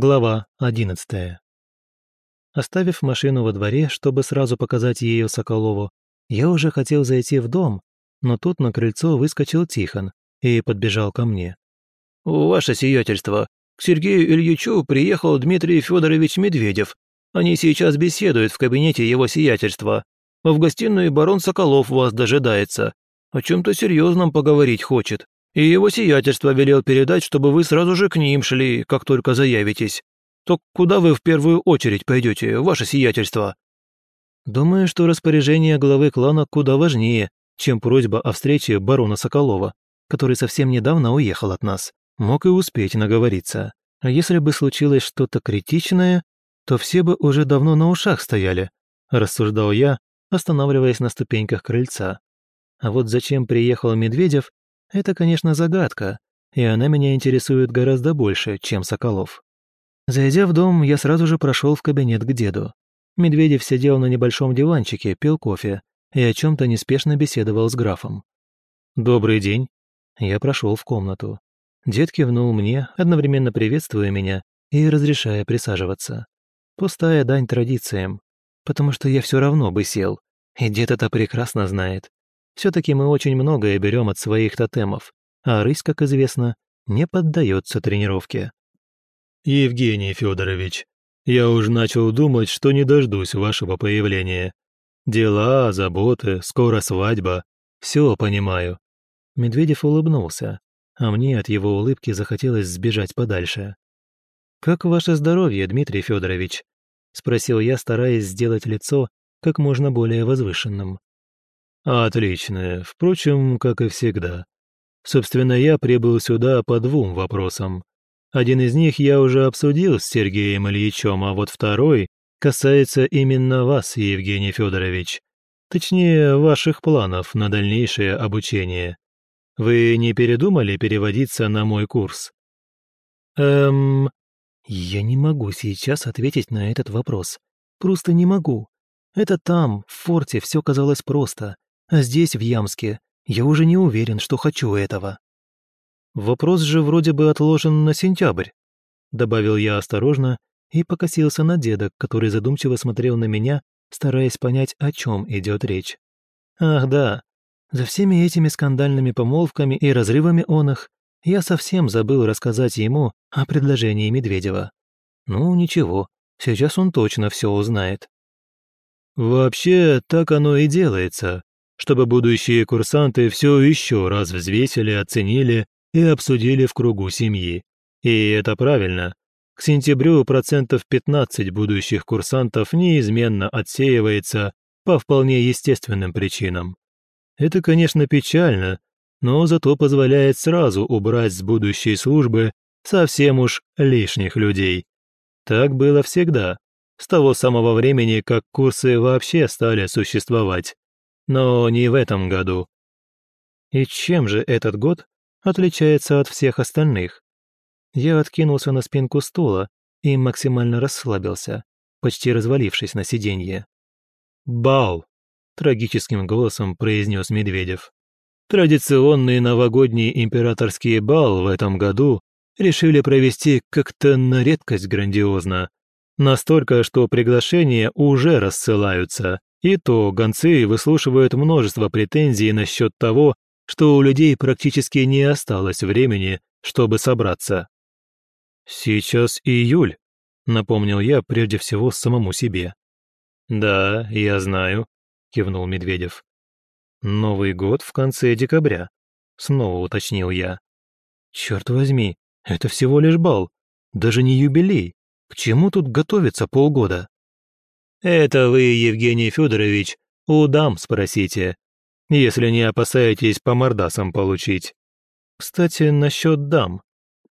Глава одиннадцатая. Оставив машину во дворе, чтобы сразу показать ее Соколову, я уже хотел зайти в дом, но тут на крыльцо выскочил Тихон и подбежал ко мне. «Ваше сиятельство, к Сергею Ильичу приехал Дмитрий Федорович Медведев. Они сейчас беседуют в кабинете его сиятельства. В гостиной барон Соколов вас дожидается. О чем-то серьезном поговорить хочет. И его сиятельство велел передать, чтобы вы сразу же к ним шли, как только заявитесь. То куда вы в первую очередь пойдете, ваше сиятельство?» Думаю, что распоряжение главы клана куда важнее, чем просьба о встрече барона Соколова, который совсем недавно уехал от нас. Мог и успеть наговориться. А если бы случилось что-то критичное, то все бы уже давно на ушах стояли, рассуждал я, останавливаясь на ступеньках крыльца. А вот зачем приехал Медведев, это, конечно, загадка, и она меня интересует гораздо больше, чем Соколов. Зайдя в дом, я сразу же прошел в кабинет к деду. Медведев сидел на небольшом диванчике, пил кофе и о чем-то неспешно беседовал с графом. «Добрый день». Я прошел в комнату. Дед кивнул мне, одновременно приветствуя меня и разрешая присаживаться. Пустая дань традициям, потому что я все равно бы сел, и дед это прекрасно знает. Все-таки мы очень многое берем от своих тотемов, а рысь, как известно, не поддается тренировке. «Евгений Федорович, я уж начал думать, что не дождусь вашего появления. Дела, заботы, скоро свадьба. Все понимаю». Медведев улыбнулся, а мне от его улыбки захотелось сбежать подальше. «Как ваше здоровье, Дмитрий Федорович? спросил я, стараясь сделать лицо как можно более возвышенным. «Отлично. Впрочем, как и всегда. Собственно, я прибыл сюда по двум вопросам. Один из них я уже обсудил с Сергеем Ильичем, а вот второй касается именно вас, Евгений Федорович. Точнее, ваших планов на дальнейшее обучение. Вы не передумали переводиться на мой курс? Эм... Я не могу сейчас ответить на этот вопрос. Просто не могу. Это там, в форте, все казалось просто. А здесь, в Ямске, я уже не уверен, что хочу этого. Вопрос же вроде бы отложен на сентябрь, добавил я осторожно и покосился на деда, который задумчиво смотрел на меня, стараясь понять, о чем идет речь. Ах да, за всеми этими скандальными помолвками и разрывами он их я совсем забыл рассказать ему о предложении Медведева. Ну, ничего, сейчас он точно все узнает. Вообще, так оно и делается, чтобы будущие курсанты все еще раз взвесили, оценили и обсудили в кругу семьи. И это правильно. К сентябрю процентов 15 будущих курсантов неизменно отсеивается по вполне естественным причинам. Это, конечно, печально, но зато позволяет сразу убрать с будущей службы совсем уж лишних людей. Так было всегда, с того самого времени, как курсы вообще стали существовать но не в этом году. И чем же этот год отличается от всех остальных? Я откинулся на спинку стула и максимально расслабился, почти развалившись на сиденье. «Бал!» – трагическим голосом произнес Медведев. «Традиционный новогодний императорский бал в этом году решили провести как-то на редкость грандиозно. Настолько, что приглашения уже рассылаются, и то гонцы выслушивают множество претензий насчет того, что у людей практически не осталось времени, чтобы собраться. «Сейчас июль», — напомнил я прежде всего самому себе. «Да, я знаю», — кивнул Медведев. «Новый год в конце декабря», — снова уточнил я. «Черт возьми, это всего лишь бал, даже не юбилей. К чему тут готовиться полгода?» Это вы, Евгений Федорович, у дам спросите, если не опасаетесь по мордасам получить. Кстати, насчет дам.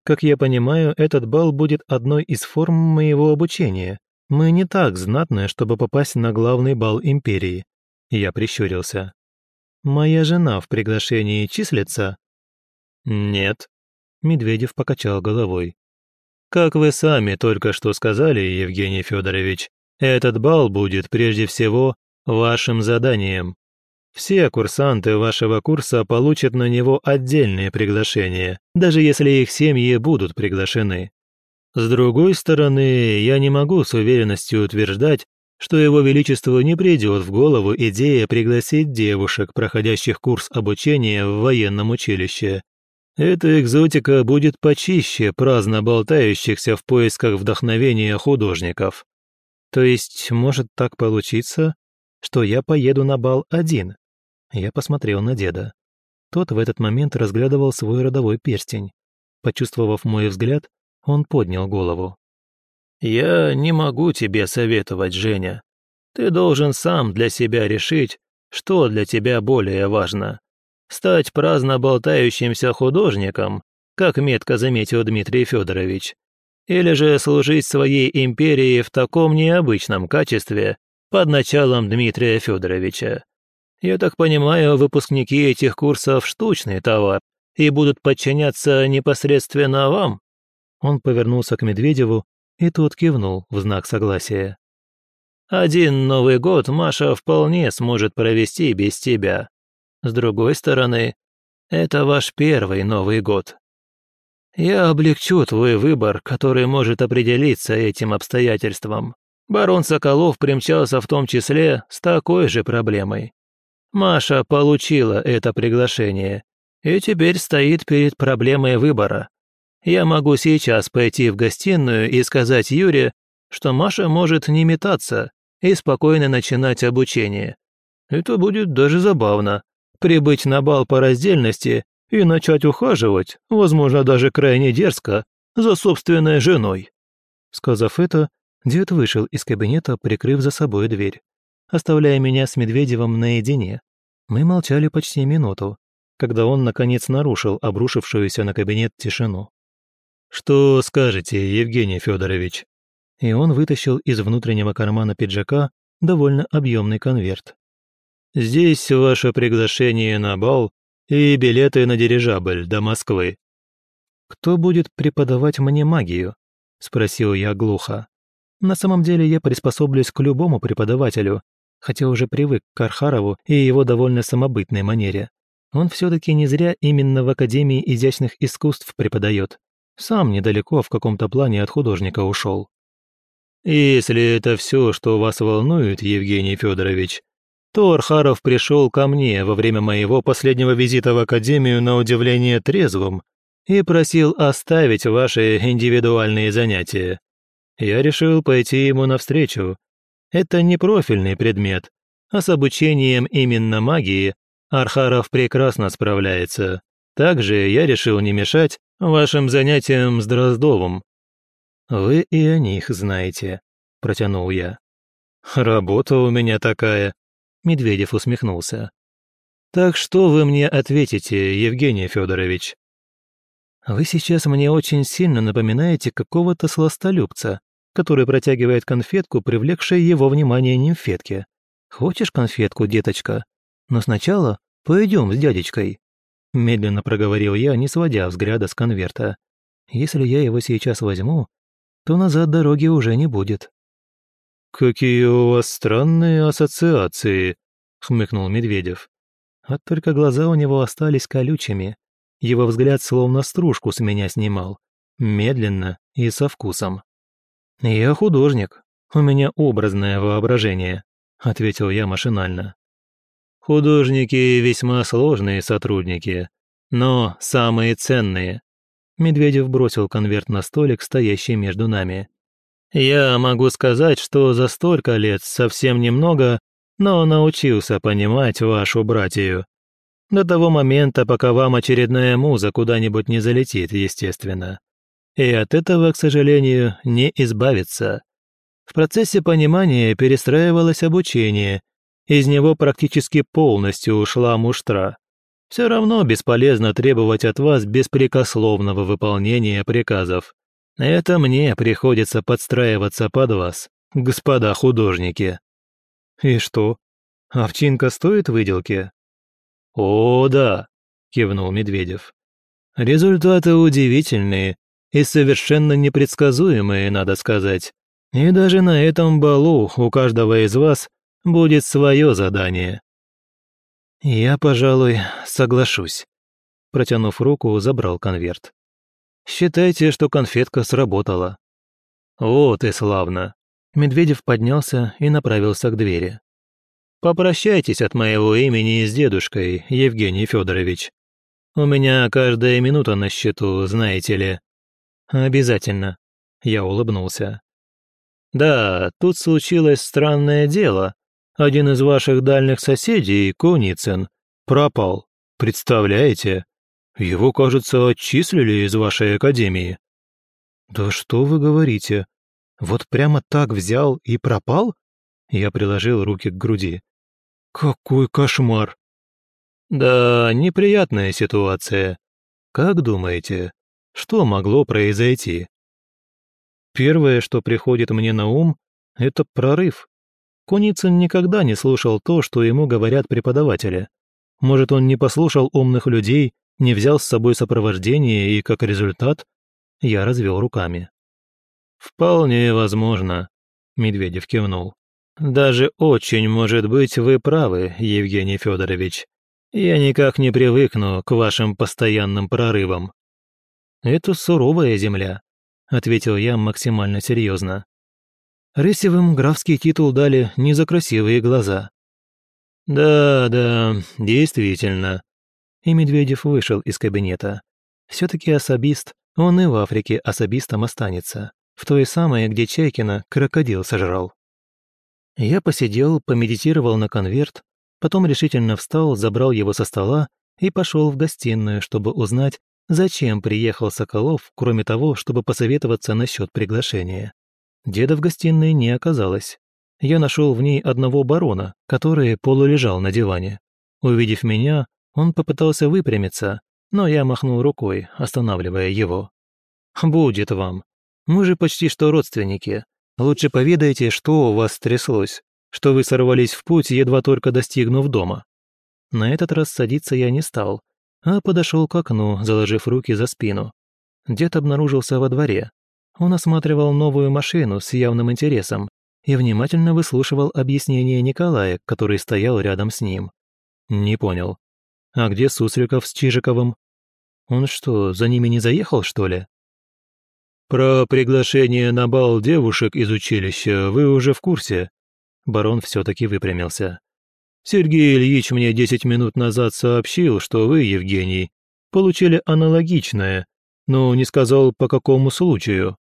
Как я понимаю, этот бал будет одной из форм моего обучения. Мы не так знатны, чтобы попасть на главный бал империи. Я прищурился. Моя жена в приглашении числится? Нет. Медведев покачал головой. Как вы сами только что сказали, Евгений Федорович, этот бал будет прежде всего вашим заданием. Все курсанты вашего курса получат на него отдельные приглашения, даже если их семьи будут приглашены. С другой стороны, я не могу с уверенностью утверждать, что его величеству не придет в голову идея пригласить девушек, проходящих курс обучения в военном училище. Эта экзотика будет почище праздно болтающихся в поисках вдохновения художников. То есть может так получиться, что я поеду на бал один? Я посмотрел на деда. Тот в этот момент разглядывал свой родовой перстень. Почувствовав мой взгляд, он поднял голову. «Я не могу тебе советовать, Женя. Ты должен сам для себя решить, что для тебя более важно. Стать праздно болтающимся художником, как метко заметил Дмитрий Федорович, или же служить своей империи в таком необычном качестве под началом Дмитрия Федоровича. Я так понимаю, выпускники этих курсов штучный товар и будут подчиняться непосредственно вам?» Он повернулся к Медведеву, и тот кивнул в знак согласия. «Один Новый год Маша вполне сможет провести без тебя. С другой стороны, это ваш первый Новый год. Я облегчу твой выбор, который может определиться этим обстоятельством. Барон Соколов примчался в том числе с такой же проблемой. Маша получила это приглашение и теперь стоит перед проблемой выбора. Я могу сейчас пойти в гостиную и сказать Юре, что Маша может не метаться и спокойно начинать обучение. Это будет даже забавно прибыть на бал по раздельности и начать ухаживать, возможно, даже крайне дерзко, за собственной женой». Сказав это, дед вышел из кабинета, прикрыв за собой дверь, оставляя меня с Медведевым наедине. Мы молчали почти минуту, когда он, наконец, нарушил обрушившуюся на кабинет тишину. «Что скажете, Евгений Федорович?» И он вытащил из внутреннего кармана пиджака довольно объемный конверт. Здесь ваше приглашение на бал и билеты на дирижабль до Москвы». «Кто будет преподавать мне магию?» – спросил я глухо. На самом деле я приспособлюсь к любому преподавателю, хотя уже привык к Архарову и его довольно самобытной манере. Он все-таки не зря именно в Академии изящных искусств преподает. Сам недалеко в каком-то плане от художника ушел. «Если это все, что вас волнует, Евгений Федорович, то Архаров пришел ко мне во время моего последнего визита в Академию на удивление трезвым и просил оставить ваши индивидуальные занятия. Я решил пойти ему навстречу. Это не профильный предмет, а с обучением именно магии Архаров прекрасно справляется. Также я решил не мешать вашим занятиям с Дроздовым». «Вы и о них знаете», – протянул я. «Работа у меня такая», Медведев усмехнулся. «Так что вы мне ответите, Евгений Федорович? «Вы сейчас мне очень сильно напоминаете какого-то сластолюбца, который протягивает конфетку, привлекшей его внимание нимфетке. Хочешь конфетку, деточка? Но сначала пойдем с дядечкой». Медленно проговорил я, не сводя взгляда с конверта. «Если я его сейчас возьму, то назад дороги уже не будет». «Какие у вас странные ассоциации», — хмыкнул Медведев. Вот только глаза у него остались колючими. Его взгляд словно стружку с меня снимал. Медленно и со вкусом. «Я художник. У меня образное воображение», — ответил я машинально. «Художники весьма сложные сотрудники, но самые ценные». Медведев бросил конверт на столик, стоящий между нами. Я могу сказать, что за столько лет совсем немного, но научился понимать вашу братью. До того момента, пока вам очередная муза куда-нибудь не залетит, естественно. И от этого, к сожалению, не избавиться. В процессе понимания перестраивалось обучение, из него практически полностью ушла муштра. Все равно бесполезно требовать от вас беспрекословного выполнения приказов. Это мне приходится подстраиваться под вас, господа художники». «И что? Овчинка стоит выделки?» «О, да», — кивнул Медведев. «Результаты удивительные и совершенно непредсказуемые, надо сказать. И даже на этом балу у каждого из вас будет свое задание». «Я, пожалуй, соглашусь», — протянув руку, забрал конверт. Считайте, что конфетка сработала». «Вот и славно». Медведев поднялся и направился к двери. «Попрощайтесь от моего имени с дедушкой, Евгений Федорович. У меня каждая минута на счету, знаете ли». «Обязательно», — я улыбнулся. «Да, тут случилось странное дело. Один из ваших дальних соседей, Куницын, пропал. Представляете? Его, кажется, отчислили из вашей академии». «Да что вы говорите? Вот прямо так взял и пропал?» Я приложил руки к груди. «Какой кошмар!» «Да, неприятная ситуация. Как думаете, что могло произойти?» Первое, что приходит мне на ум, это прорыв. Куницын никогда не слушал то, что ему говорят преподаватели. Может, он не послушал умных людей, не взял с собой сопровождение и, как результат, я развел руками. «Вполне возможно», — Медведев кивнул. «Даже очень, может быть, вы правы, Евгений Федорович. Я никак не привыкну к вашим постоянным прорывам». «Это суровая земля», — ответил я максимально серьезно. Рысевым графский титул дали не за красивые глаза. «Да, да, действительно». И Медведев вышел из кабинета. Все-таки особист, он и в Африке особистом останется. В той самой, где Чайкина крокодил сожрал. Я посидел, помедитировал на конверт, потом решительно встал, забрал его со стола и пошел в гостиную, чтобы узнать, Зачем приехал Соколов, кроме того, чтобы посоветоваться насчет приглашения? Деда в гостиной не оказалось. Я нашел в ней одного барона, который полулежал на диване. Увидев меня, он попытался выпрямиться, но я махнул рукой, останавливая его. «Будет вам. Мы же почти что родственники. Лучше поведайте, что у вас стряслось, что вы сорвались в путь, едва только достигнув дома». На этот раз садиться я не стал, а подошел к окну, заложив руки за спину. Дед обнаружился во дворе. Он осматривал новую машину с явным интересом и внимательно выслушивал объяснение Николая, который стоял рядом с ним. Не понял. А где Сусликов с Чижиковым? Он что, за ними не заехал, что ли? Про приглашение на бал девушек из училища вы уже в курсе. Барон все-таки выпрямился. Сергей Ильич мне десять минут назад сообщил, что вы, Евгений, получили аналогичное, но не сказал, по какому случаю».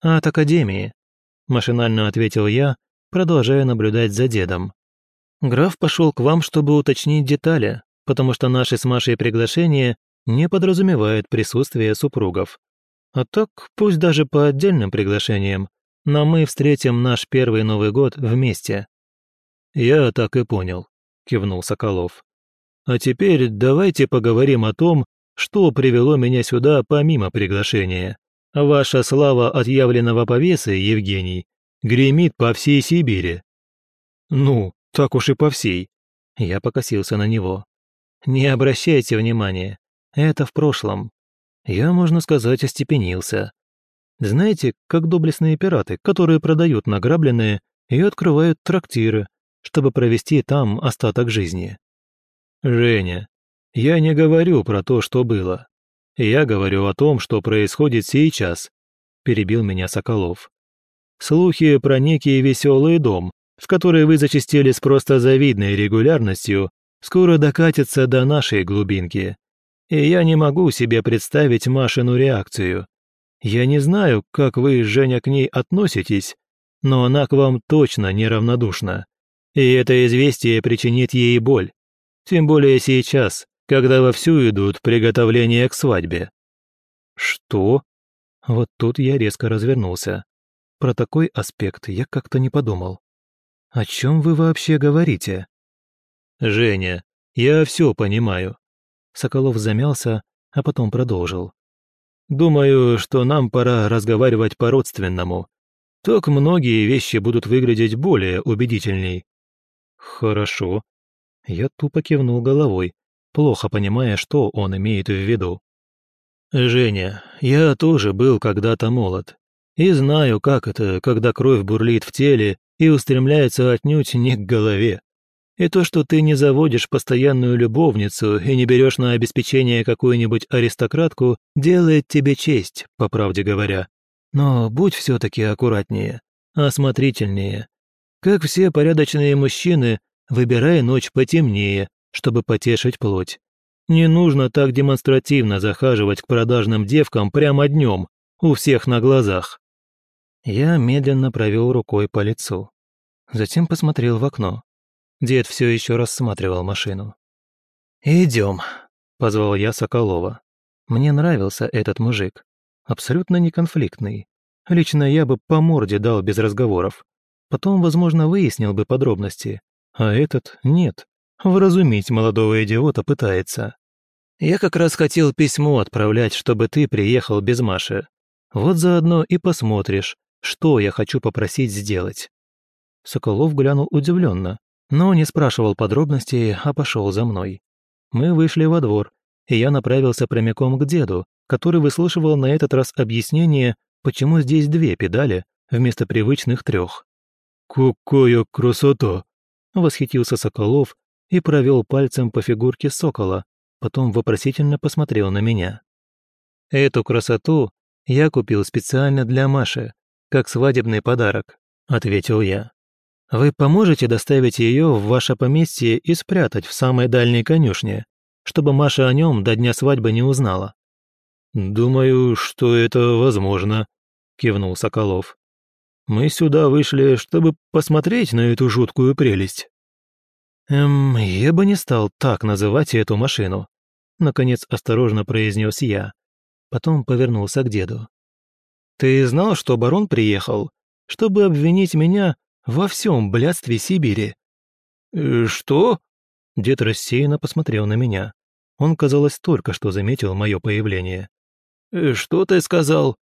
«От Академии», – машинально ответил я, продолжая наблюдать за дедом. «Граф пошел к вам, чтобы уточнить детали, потому что наши с Машей приглашения не подразумевает присутствие супругов. А так, пусть даже по отдельным приглашениям, но мы встретим наш первый Новый год вместе. «Я так и понял», – кивнул Соколов. «А теперь давайте поговорим о том, что привело меня сюда помимо приглашения. Ваша слава отъявленного повесы, Евгений, гремит по всей Сибири». «Ну, так уж и по всей». Я покосился на него. «Не обращайте внимания. Это в прошлом. Я, можно сказать, остепенился. Знаете, как доблестные пираты, которые продают награбленное и открывают трактиры, чтобы провести там остаток жизни. Женя, я не говорю про то, что было. Я говорю о том, что происходит сейчас, перебил меня Соколов. Слухи про некий веселый дом, в который вы зачастили с просто завидной регулярностью, скоро докатятся до нашей глубинки. И я не могу себе представить Машину реакцию. Я не знаю, как вы, Женя, к ней относитесь, но она к вам точно неравнодушна. И это известие причинит ей боль. Тем более сейчас, когда вовсю идут приготовления к свадьбе. Что? Вот тут я резко развернулся. Про такой аспект я как-то не подумал. О чем вы вообще говорите? Женя, я все понимаю. Соколов замялся, а потом продолжил. Думаю, что нам пора разговаривать по-родственному. Так многие вещи будут выглядеть более убедительней. «Хорошо». Я тупо кивнул головой, плохо понимая, что он имеет в виду. «Женя, я тоже был когда-то молод. И знаю, как это, когда кровь бурлит в теле и устремляется отнюдь не к голове. И то, что ты не заводишь постоянную любовницу и не берешь на обеспечение какую-нибудь аристократку, делает тебе честь, по правде говоря. Но будь все таки аккуратнее, осмотрительнее. Как все порядочные мужчины, выбирай ночь потемнее, чтобы потешить плоть. Не нужно так демонстративно захаживать к продажным девкам прямо днем, у всех на глазах. Я медленно провел рукой по лицу. Затем посмотрел в окно. Дед все еще рассматривал машину. Идем, позвал я Соколова. Мне нравился этот мужик. Абсолютно неконфликтный. Лично я бы по морде дал без разговоров. Потом, возможно, выяснил бы подробности. А этот нет. Вразумить молодого идиота пытается. Я как раз хотел письмо отправлять, чтобы ты приехал без Маши. Вот заодно и посмотришь, что я хочу попросить сделать». Соколов глянул удивленно, но не спрашивал подробностей, а пошел за мной. Мы вышли во двор, и я направился прямиком к деду, который выслушивал на этот раз объяснение, почему здесь две педали вместо привычных трех. «Какая красота!» — восхитился Соколов и провел пальцем по фигурке сокола, потом вопросительно посмотрел на меня. «Эту красоту я купил специально для Маши, как свадебный подарок», — ответил я. «Вы поможете доставить ее в ваше поместье и спрятать в самой дальней конюшне, чтобы Маша о нем до дня свадьбы не узнала?» «Думаю, что это возможно», — кивнул Соколов. «Мы сюда вышли, чтобы посмотреть на эту жуткую прелесть». «Эм, я бы не стал так называть эту машину», — наконец осторожно произнес я. Потом повернулся к деду. Ты знал, что барон приехал, чтобы обвинить меня во всем блядстве Сибири?» «Э, «Что?» Дед рассеянно посмотрел на меня. Он, казалось, только что заметил мое появление. «Э, «Что ты сказал?»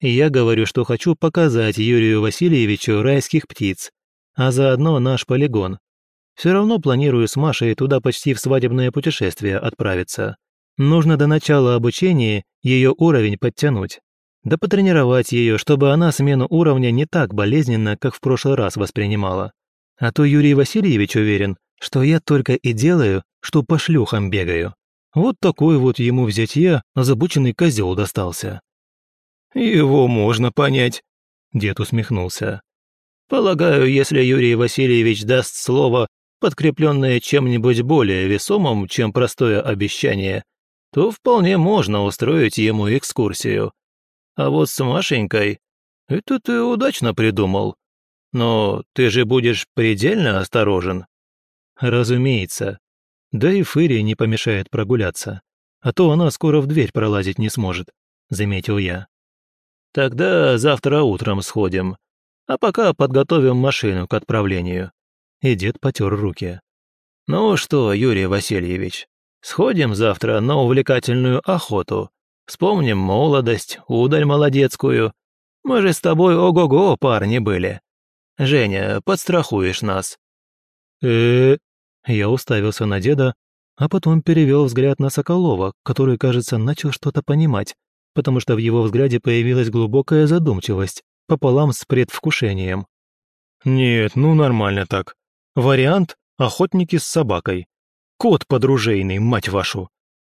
«Я говорю, что хочу показать Юрию Васильевичу райских птиц, а заодно наш полигон. Все равно планирую с Машей туда почти в свадебное путешествие отправиться. Нужно до начала обучения ее уровень подтянуть да потренировать ее, чтобы она смену уровня не так болезненно, как в прошлый раз воспринимала. А то Юрий Васильевич уверен, что я только и делаю, что по шлюхам бегаю. Вот такой вот ему взять я, озабоченный козел достался. «Его можно понять», — дед усмехнулся. «Полагаю, если Юрий Васильевич даст слово, подкрепленное чем-нибудь более весомым, чем простое обещание, то вполне можно устроить ему экскурсию. А вот с Машенькой... Это ты удачно придумал. Но ты же будешь предельно осторожен. Разумеется. Да и Фыре не помешает прогуляться. А то она скоро в дверь пролазить не сможет, заметил я. Тогда завтра утром сходим. А пока подготовим машину к отправлению. И дед потер руки. Ну что, Юрий Васильевич, сходим завтра на увлекательную охоту Вспомним молодость, удаль молодецкую. Мы же с тобой ого-го парни были. Женя, подстрахуешь нас». э Я уставился на деда, а потом перевел взгляд на Соколова, который, кажется, начал что-то понимать, потому что в его взгляде появилась глубокая задумчивость, пополам с предвкушением. «Нет, ну нормально так. Вариант — охотники с собакой. Кот подружейный, мать вашу.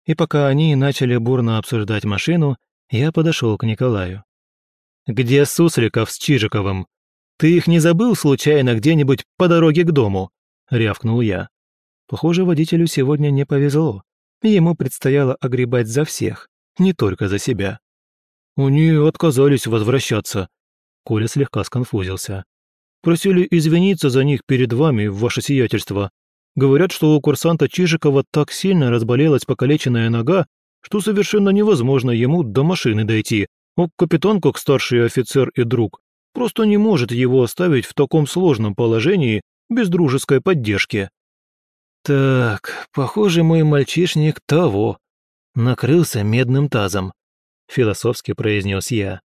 И пока они начали бурно обсуждать машину, я подошел к Николаю. «Где Сусликов с Чижиковым? Ты их не забыл случайно где-нибудь по дороге к дому?» — рявкнул я. Похоже, водителю сегодня не повезло. Ему предстояло огребать за всех, не только за себя. «Они отказались возвращаться», — Коля слегка сконфузился. «Просили извиниться за них перед вами, ваше сиятельство. Говорят, что у курсанта Чижикова так сильно разболелась покалеченная нога, что совершенно невозможно ему до машины дойти, а капитан, как старший офицер и друг, просто не может его оставить в таком сложном положении без дружеской поддержки. «Так, похоже, мой мальчишник того. Накрылся медным тазом», — философски произнес я.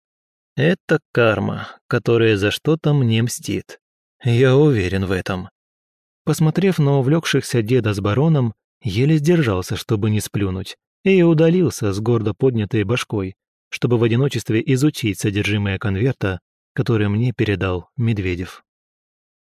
«Это карма, которая за что-то мне мстит. Я уверен в этом». Посмотрев на увлекшихся деда с бароном, еле сдержался, чтобы не сплюнуть, и удалился с гордо поднятой башкой, чтобы в одиночестве изучить содержимое конверта, который мне передал Медведев.